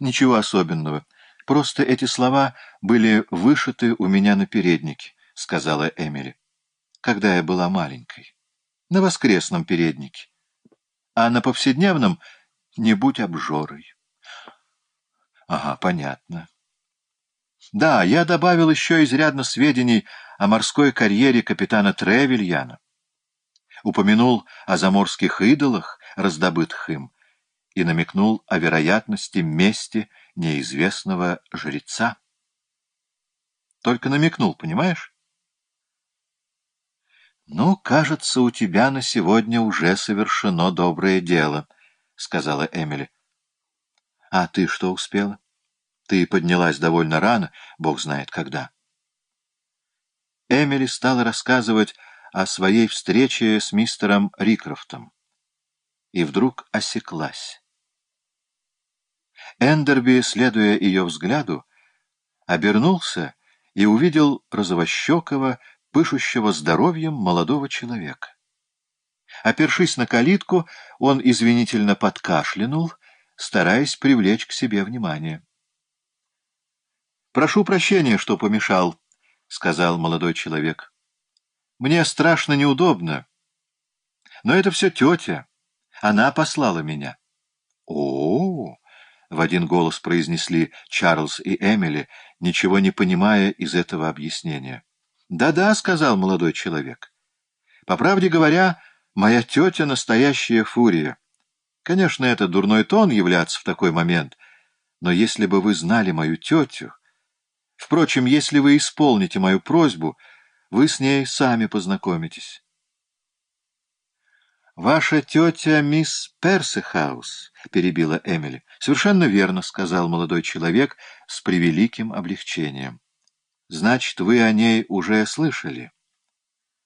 Ничего особенного. Просто эти слова были вышиты у меня на переднике, — сказала Эмили, — когда я была маленькой. На воскресном переднике. А на повседневном — не будь обжорой. Ага, понятно. Да, я добавил еще изрядно сведений о морской карьере капитана Тревельяна. Упомянул о заморских идолах, раздобытых им, и намекнул о вероятности мести неизвестного жреца. Только намекнул, понимаешь? «Ну, кажется, у тебя на сегодня уже совершено доброе дело», — сказала Эмили. «А ты что успела? Ты поднялась довольно рано, бог знает когда». Эмили стала рассказывать о своей встрече с мистером Рикрофтом. И вдруг осеклась. Эндерби, следуя ее взгляду, обернулся и увидел розовощекого, пышущего здоровьем молодого человека. Опершись на калитку, он извинительно подкашлянул, стараясь привлечь к себе внимание. «Прошу прощения, что помешал», — сказал молодой человек. «Мне страшно неудобно. Но это все тетя. Она послала меня». «О-о-о!» — в один голос произнесли Чарльз и Эмили, ничего не понимая из этого объяснения. «Да-да», — сказал молодой человек. «По правде говоря, моя тетя — настоящая фурия. Конечно, это дурной тон являться в такой момент, но если бы вы знали мою тетю... Впрочем, если вы исполните мою просьбу, вы с ней сами познакомитесь». «Ваша тетя мисс Персихаус», — перебила Эмили. «Совершенно верно», — сказал молодой человек с превеликим облегчением. Значит, вы о ней уже слышали.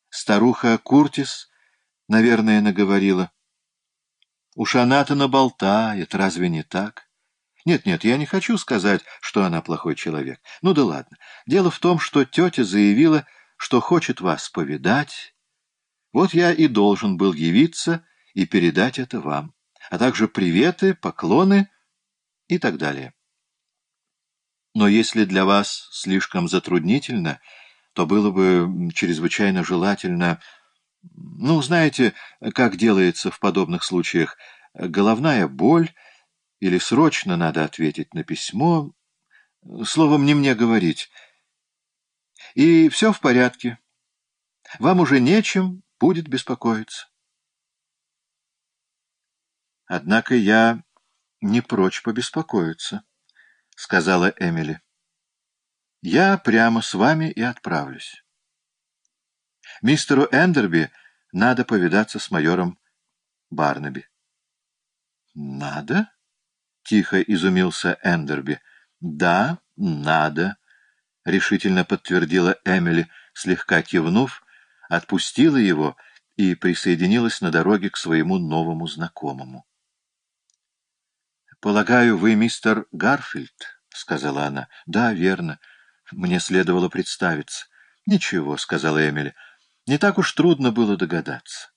Старуха Куртис, наверное, наговорила. Уж она-то наболтает, разве не так? Нет-нет, я не хочу сказать, что она плохой человек. Ну да ладно. Дело в том, что тетя заявила, что хочет вас повидать. Вот я и должен был явиться и передать это вам, а также приветы, поклоны и так далее. Но если для вас слишком затруднительно, то было бы чрезвычайно желательно... Ну, знаете, как делается в подобных случаях, головная боль или срочно надо ответить на письмо, словом, не мне говорить. И все в порядке. Вам уже нечем будет беспокоиться. Однако я не прочь побеспокоиться. — сказала Эмили. «Я прямо с вами и отправлюсь. Мистеру Эндерби надо повидаться с майором Барнаби». «Надо?» — тихо изумился Эндерби. «Да, надо», — решительно подтвердила Эмили, слегка кивнув, отпустила его и присоединилась на дороге к своему новому знакомому. «Полагаю, вы мистер Гарфилд?» — сказала она. «Да, верно. Мне следовало представиться». «Ничего», — сказала Эмили. «Не так уж трудно было догадаться».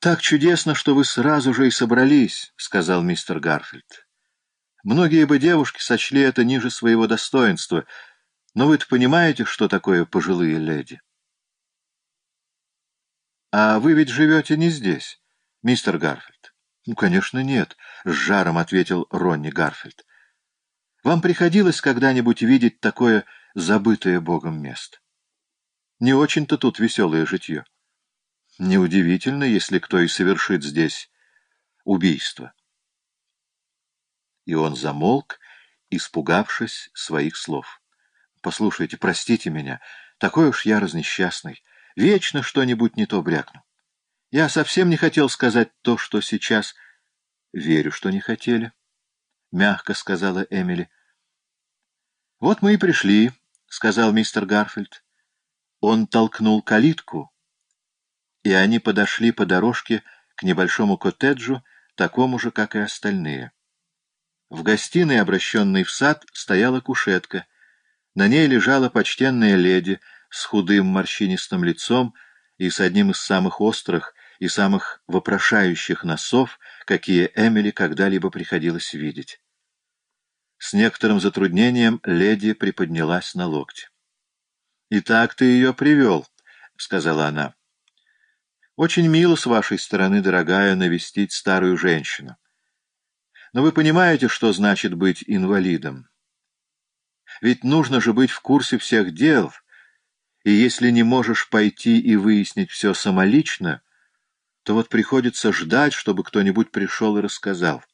«Так чудесно, что вы сразу же и собрались», — сказал мистер Гарфилд. «Многие бы девушки сочли это ниже своего достоинства, но вы-то понимаете, что такое пожилые леди». «А вы ведь живете не здесь, мистер Гарфилд?» «Ну, конечно, нет», — с жаром ответил Ронни Гарфилд. «Вам приходилось когда-нибудь видеть такое забытое Богом место? Не очень-то тут веселое житье. Неудивительно, если кто и совершит здесь убийство». И он замолк, испугавшись своих слов. «Послушайте, простите меня, такой уж я разнесчастный. Вечно что-нибудь не то брякну. Я совсем не хотел сказать то, что сейчас... Верю, что не хотели, — мягко сказала Эмили. Вот мы и пришли, — сказал мистер Гарфилд. Он толкнул калитку, и они подошли по дорожке к небольшому коттеджу, такому же, как и остальные. В гостиной, обращенной в сад, стояла кушетка. На ней лежала почтенная леди с худым морщинистым лицом и с одним из самых острых, и самых вопрошающих носов, какие Эмили когда-либо приходилось видеть. С некоторым затруднением леди приподнялась на локте. — Итак ты ее привел, — сказала она. — Очень мило с вашей стороны, дорогая, навестить старую женщину. Но вы понимаете, что значит быть инвалидом? Ведь нужно же быть в курсе всех дел, и если не можешь пойти и выяснить все самолично, то вот приходится ждать, чтобы кто-нибудь пришел и рассказал.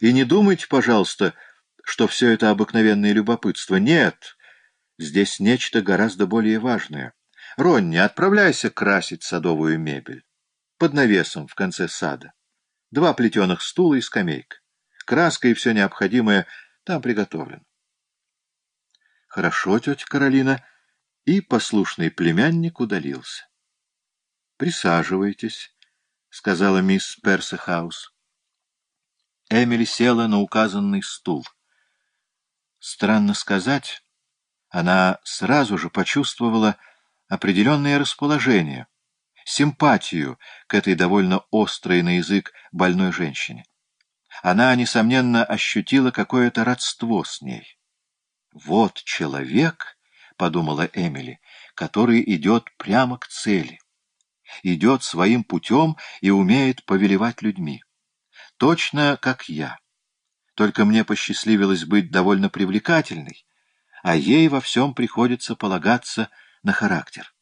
И не думайте, пожалуйста, что все это обыкновенное любопытство. Нет, здесь нечто гораздо более важное. Ронни, отправляйся красить садовую мебель. Под навесом в конце сада. Два плетеных стула и скамейка. Краска и все необходимое там приготовлено. Хорошо, тетя Каролина. И послушный племянник удалился. Присаживайтесь, — сказала мисс Персехаус. Эмили села на указанный стул. Странно сказать, она сразу же почувствовала определенное расположение, симпатию к этой довольно острой на язык больной женщине. Она, несомненно, ощутила какое-то родство с ней. «Вот человек», — подумала Эмили, — «который идет прямо к цели, идет своим путем и умеет повелевать людьми. Точно как я». Только мне посчастливилось быть довольно привлекательной, а ей во всем приходится полагаться на характер.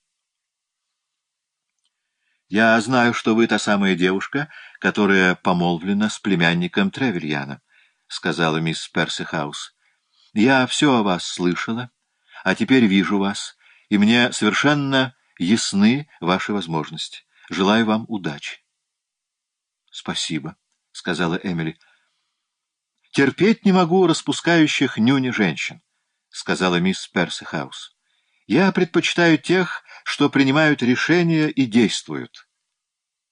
«Я знаю, что вы та самая девушка, которая помолвлена с племянником Тревельяна», — сказала мисс Персихаус. «Я все о вас слышала, а теперь вижу вас, и мне совершенно ясны ваши возможности. Желаю вам удачи». «Спасибо», — сказала Эмили. «Терпеть не могу распускающих нюни женщин», — сказала мисс Персихаус. «Я предпочитаю тех, что принимают решения и действуют».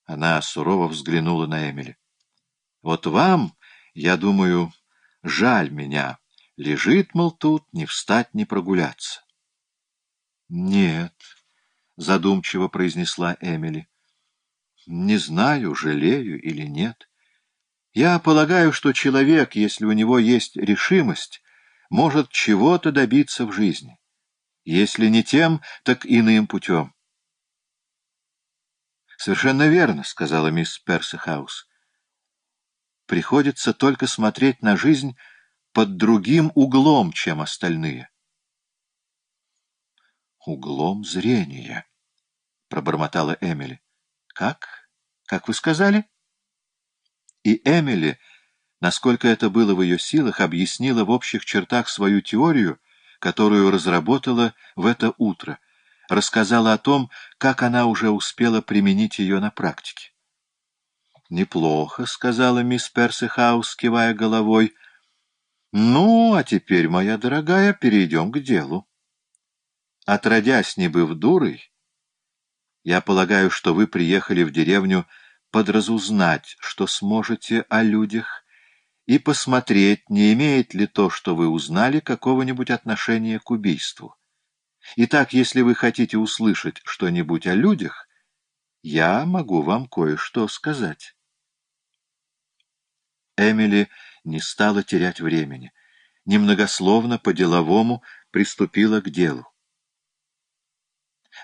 Она сурово взглянула на Эмили. «Вот вам, я думаю, жаль меня. Лежит, мол, тут, не встать, не прогуляться». «Нет», — задумчиво произнесла Эмили. «Не знаю, жалею или нет». Я полагаю, что человек, если у него есть решимость, может чего-то добиться в жизни. Если не тем, так иным путем. «Совершенно верно», — сказала мисс Персихаус. «Приходится только смотреть на жизнь под другим углом, чем остальные». «Углом зрения», — пробормотала Эмили. «Как? Как вы сказали?» И Эмили, насколько это было в ее силах, объяснила в общих чертах свою теорию, которую разработала в это утро, рассказала о том, как она уже успела применить ее на практике. «Неплохо», — сказала мисс Персихаус, кивая головой. «Ну, а теперь, моя дорогая, перейдем к делу. Отродясь не быв дурой, я полагаю, что вы приехали в деревню подразузнать, что сможете о людях, и посмотреть, не имеет ли то, что вы узнали, какого-нибудь отношения к убийству. Итак, если вы хотите услышать что-нибудь о людях, я могу вам кое-что сказать. Эмили не стала терять времени. Немногословно, по-деловому приступила к делу.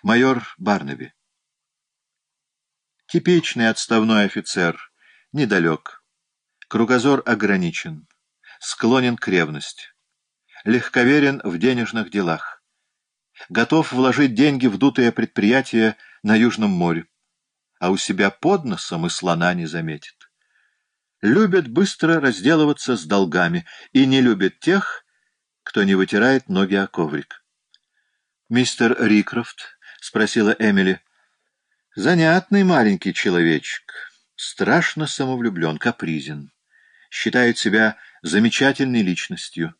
Майор Барнаби. Типичный отставной офицер, недалек. Кругозор ограничен, склонен к ревности. Легковерен в денежных делах. Готов вложить деньги в дутое предприятие на Южном море, а у себя под носом и слона не заметит. Любит быстро разделываться с долгами и не любит тех, кто не вытирает ноги о коврик. «Мистер Рикрофт?» — спросила Эмили. Занятный маленький человечек, страшно самовлюблен, капризен, считает себя замечательной личностью.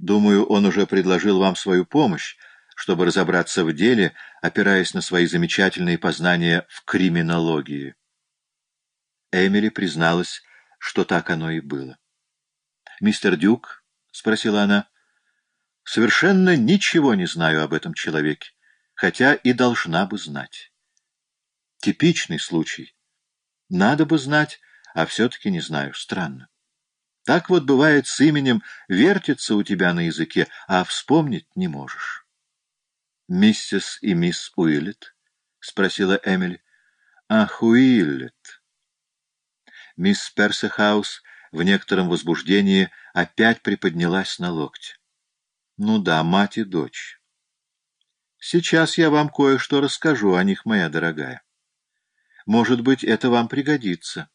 Думаю, он уже предложил вам свою помощь, чтобы разобраться в деле, опираясь на свои замечательные познания в криминологии. Эмили призналась, что так оно и было. «Мистер Дюк?» — спросила она. «Совершенно ничего не знаю об этом человеке, хотя и должна бы знать». Типичный случай. Надо бы знать, а все-таки не знаю. Странно. Так вот бывает с именем, вертится у тебя на языке, а вспомнить не можешь. «Миссис и мисс Уиллет?» — спросила Эмили. «Ах, Уиллет!» Мисс Персехаус в некотором возбуждении опять приподнялась на локте. «Ну да, мать и дочь. Сейчас я вам кое-что расскажу о них, моя дорогая. Может быть, это вам пригодится».